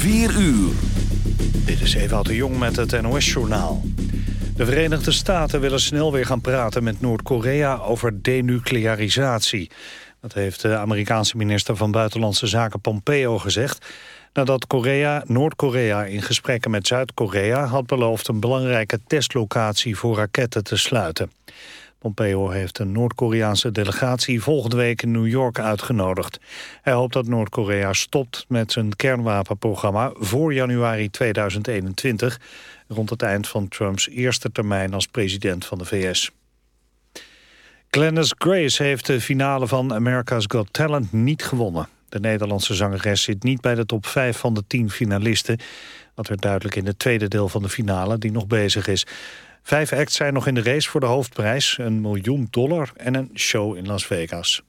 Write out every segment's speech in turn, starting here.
4 uur. Dit is Ewout de Jong met het NOS-journaal. De Verenigde Staten willen snel weer gaan praten met Noord-Korea over denuclearisatie. Dat heeft de Amerikaanse minister van Buitenlandse Zaken Pompeo gezegd... nadat Korea, Noord-Korea in gesprekken met Zuid-Korea had beloofd... een belangrijke testlocatie voor raketten te sluiten. Pompeo heeft een Noord-Koreaanse delegatie volgende week in New York uitgenodigd. Hij hoopt dat Noord-Korea stopt met zijn kernwapenprogramma voor januari 2021, rond het eind van Trumps eerste termijn als president van de VS. Glennis Grace heeft de finale van America's Got Talent niet gewonnen. De Nederlandse zangeres zit niet bij de top 5 van de 10 finalisten. Dat werd duidelijk in het tweede deel van de finale die nog bezig is. Vijf acts zijn nog in de race voor de hoofdprijs, een miljoen dollar en een show in Las Vegas.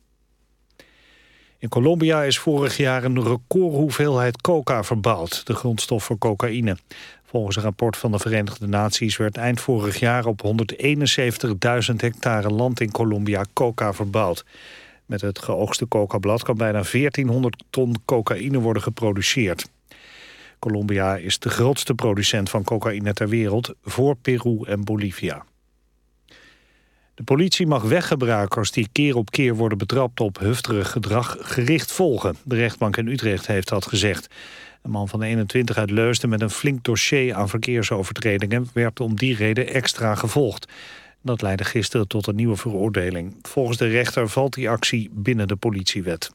In Colombia is vorig jaar een recordhoeveelheid coca verbouwd, de grondstof voor cocaïne. Volgens een rapport van de Verenigde Naties werd eind vorig jaar op 171.000 hectare land in Colombia coca verbouwd. Met het geoogste coca-blad kan bijna 1400 ton cocaïne worden geproduceerd. Colombia is de grootste producent van cocaïne ter wereld... voor Peru en Bolivia. De politie mag weggebruikers die keer op keer worden betrapt op hufterig gedrag gericht volgen. De rechtbank in Utrecht heeft dat gezegd. Een man van 21 uit Leusden met een flink dossier aan verkeersovertredingen werd om die reden extra gevolgd. Dat leidde gisteren tot een nieuwe veroordeling. Volgens de rechter valt die actie binnen de politiewet.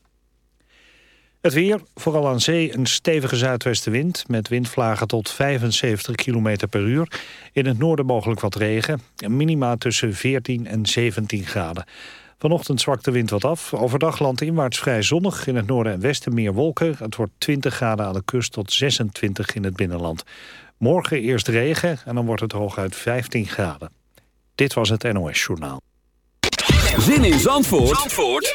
Het weer, vooral aan zee een stevige zuidwestenwind... met windvlagen tot 75 km per uur. In het noorden mogelijk wat regen. Minima tussen 14 en 17 graden. Vanochtend zwakt de wind wat af. Overdag landinwaarts vrij zonnig. In het noorden en westen meer wolken. Het wordt 20 graden aan de kust tot 26 in het binnenland. Morgen eerst regen en dan wordt het hooguit 15 graden. Dit was het NOS Journaal. Zin in Zandvoort, Zandvoort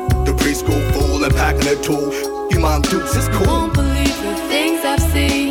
The preschool fool and packing a tool. You mom dukes is cool. Won't believe the things I've seen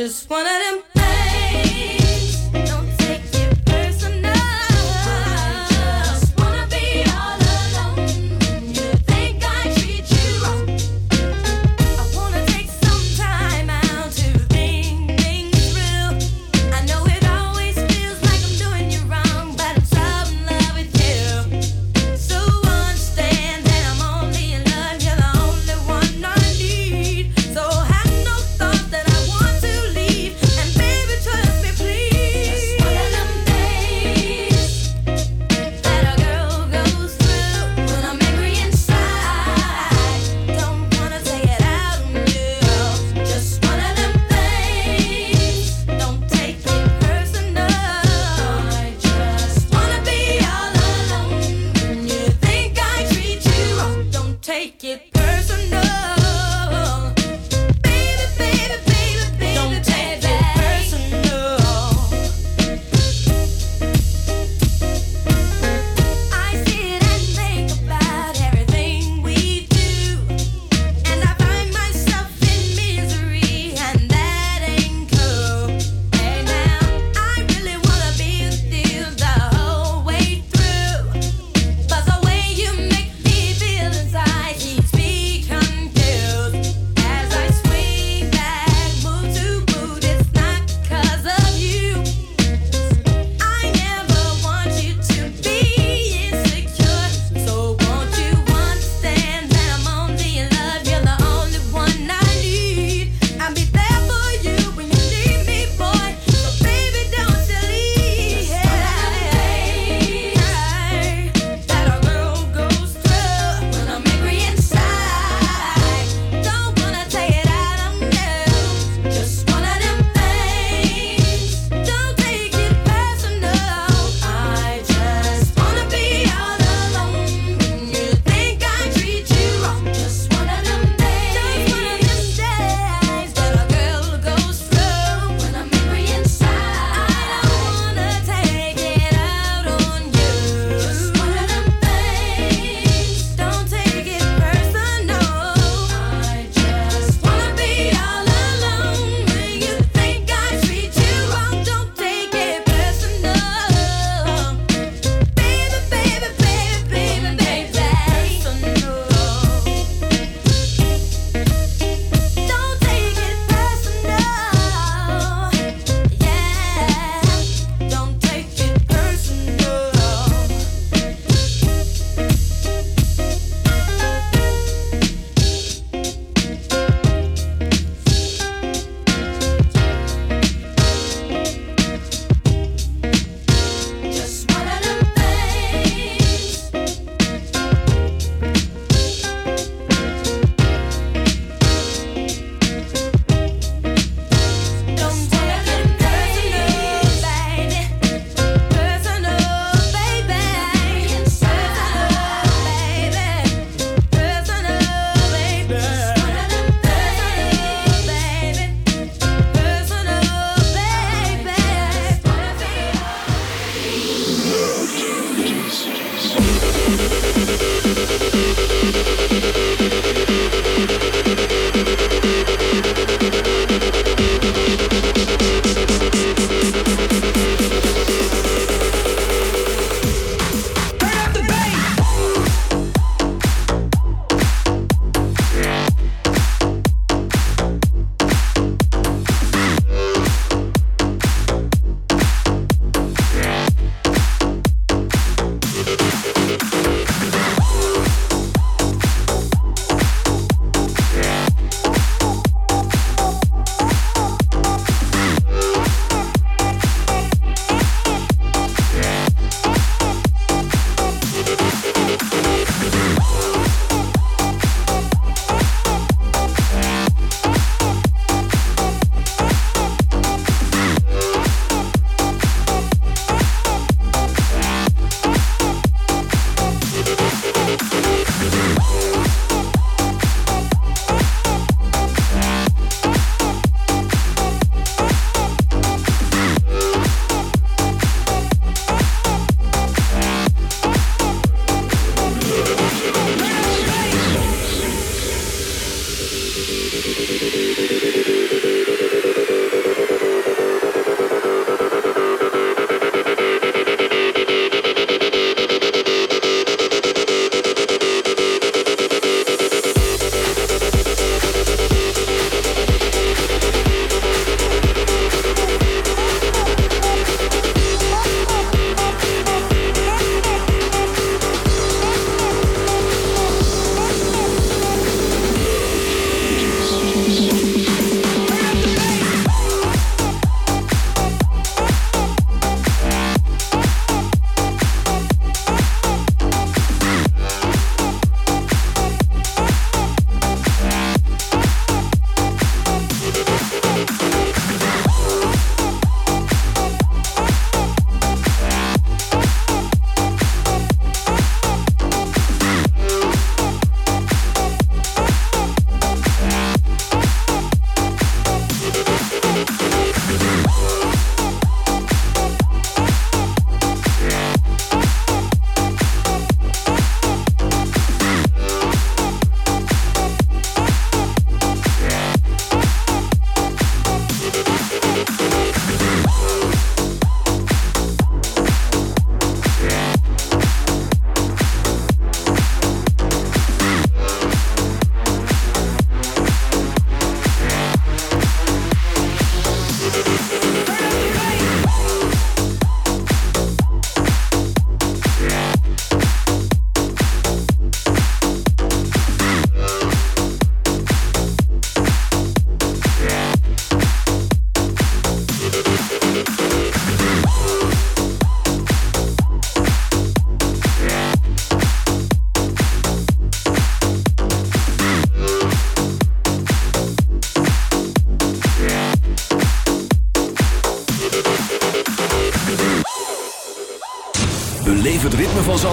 just one of them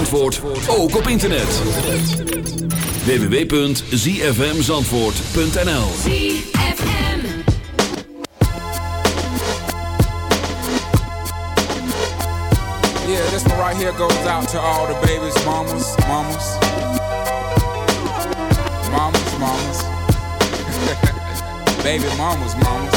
Zandvoort, ook op internet. www.zfmzandvoort.nl ZFM. Yeah, this one right here goes out to all the babies, mamas, mamas. Mamas, mamas. Baby mamas, mamas.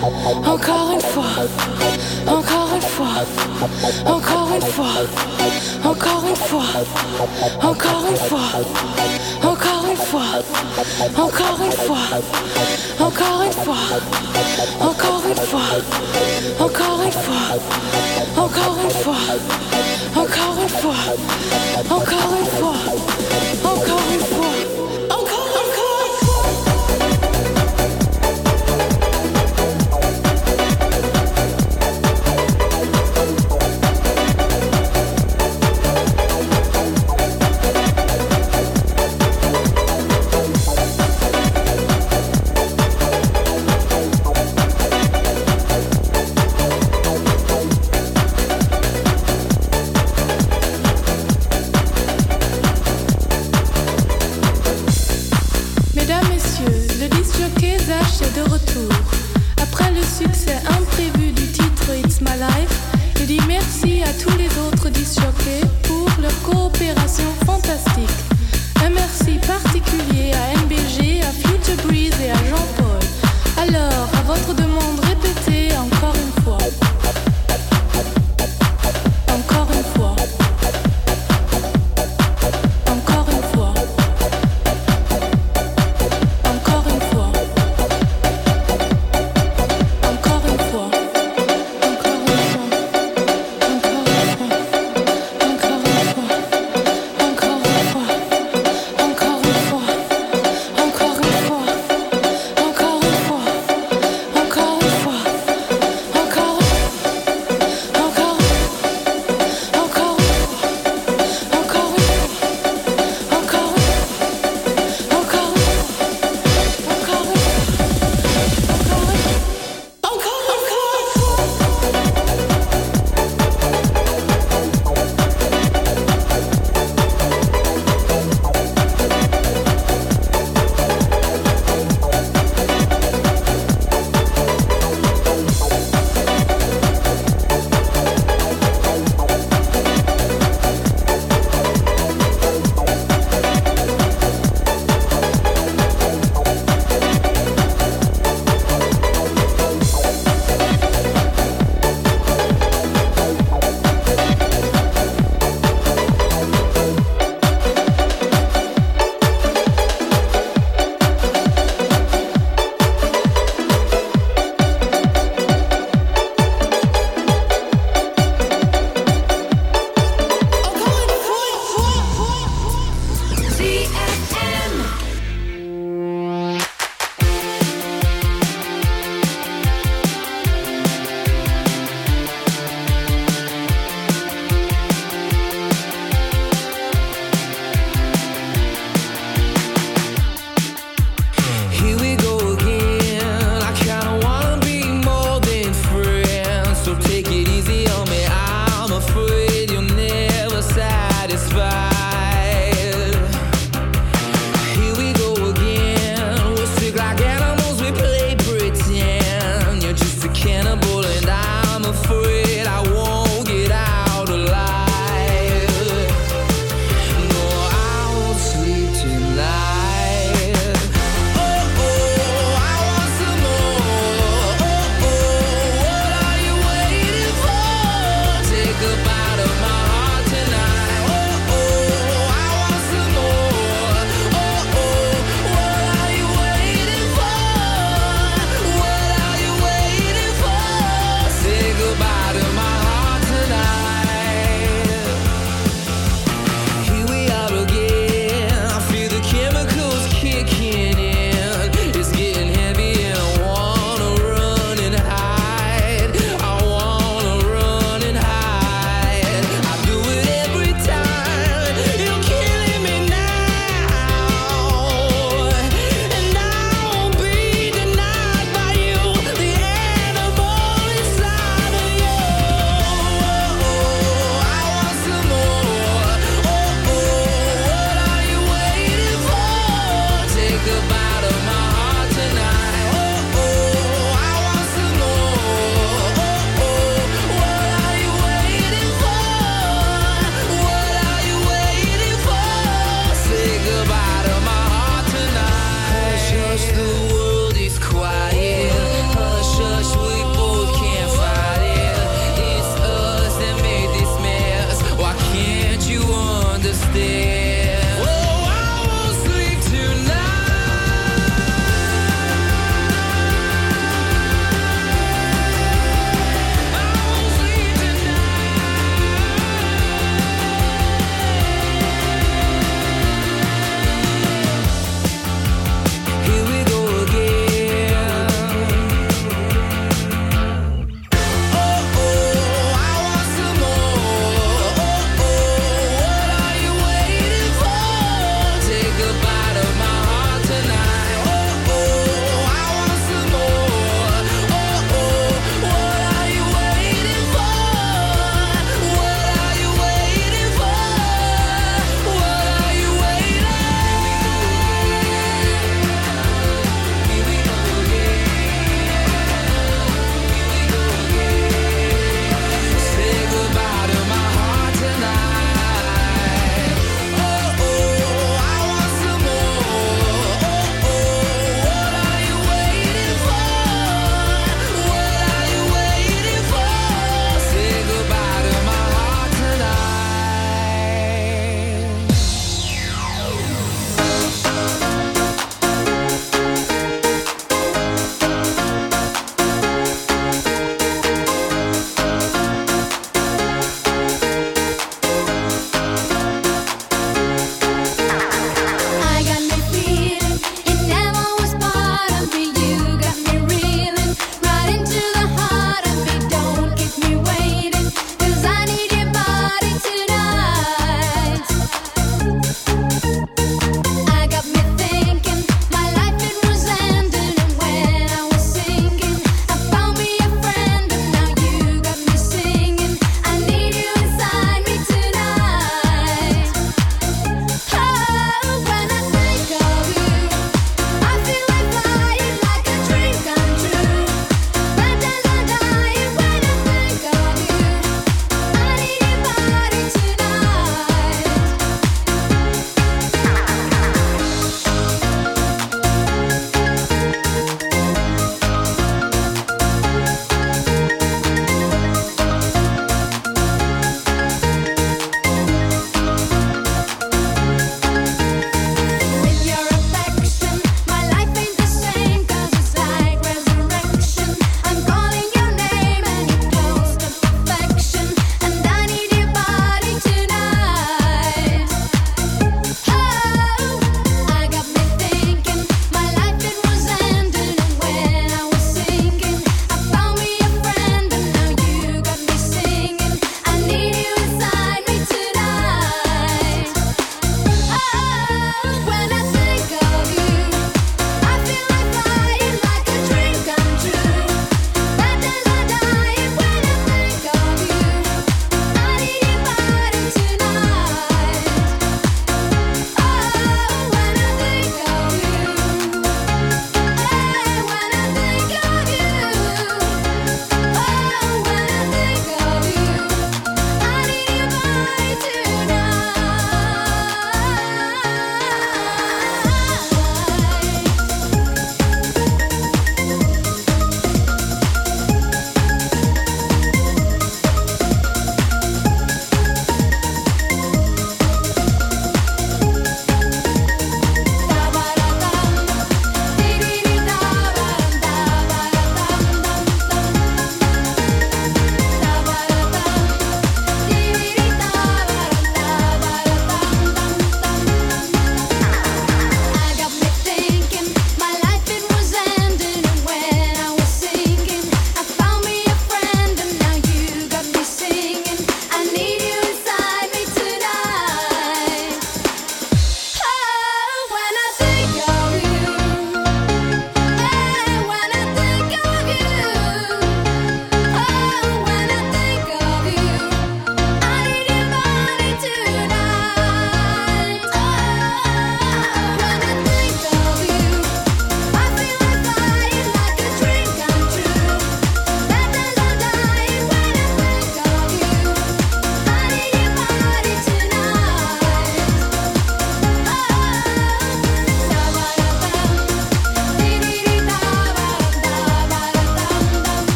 Hop, hop,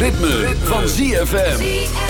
ritme, van ZFM.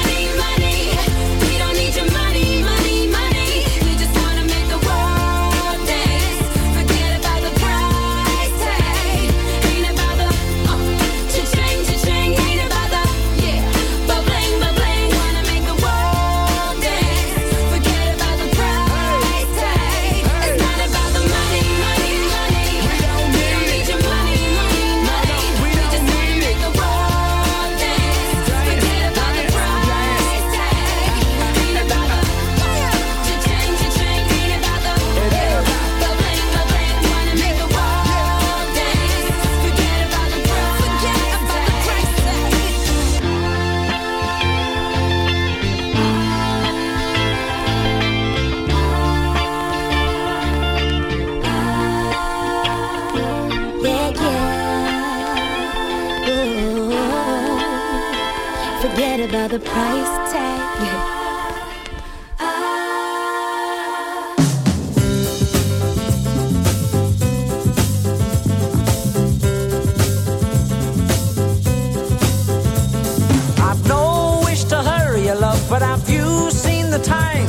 the time.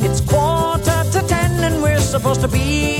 It's quarter to ten and we're supposed to be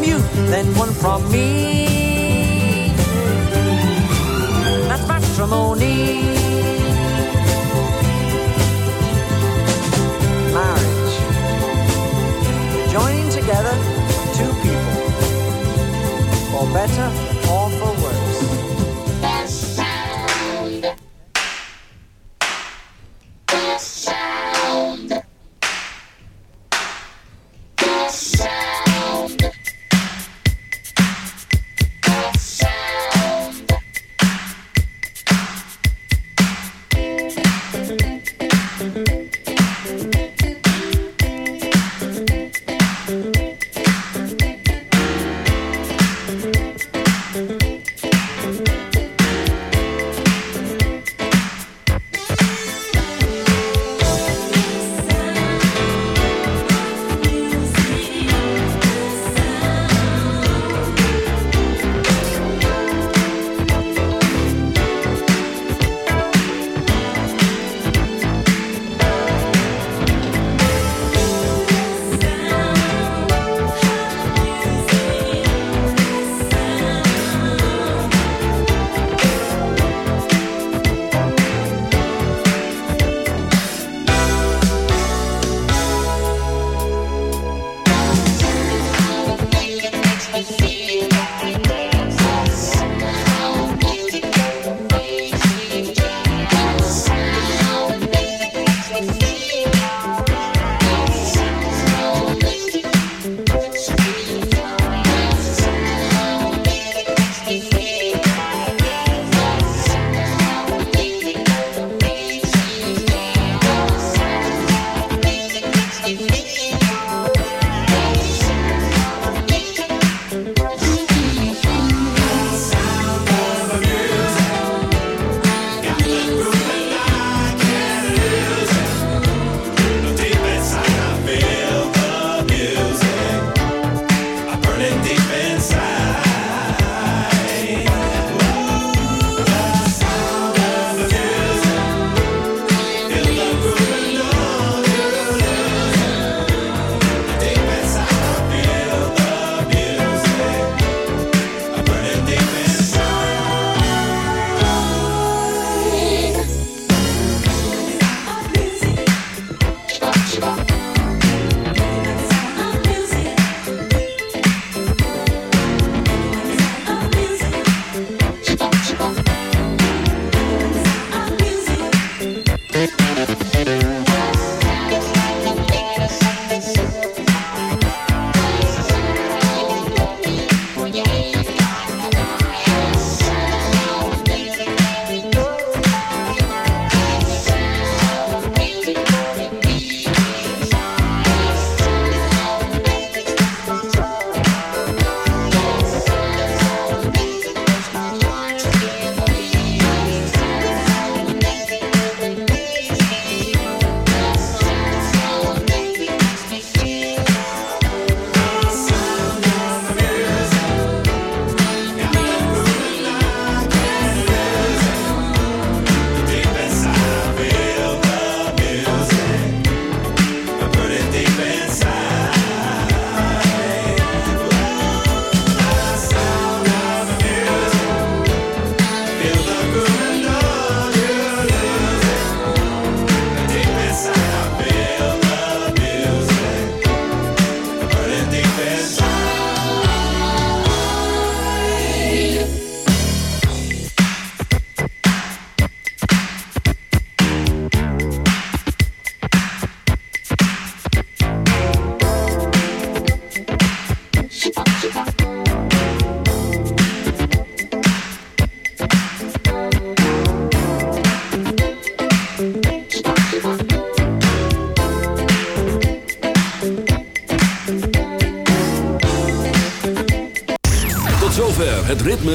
from you, then one from me. That's matrimony. Marriage. Joining together two people for better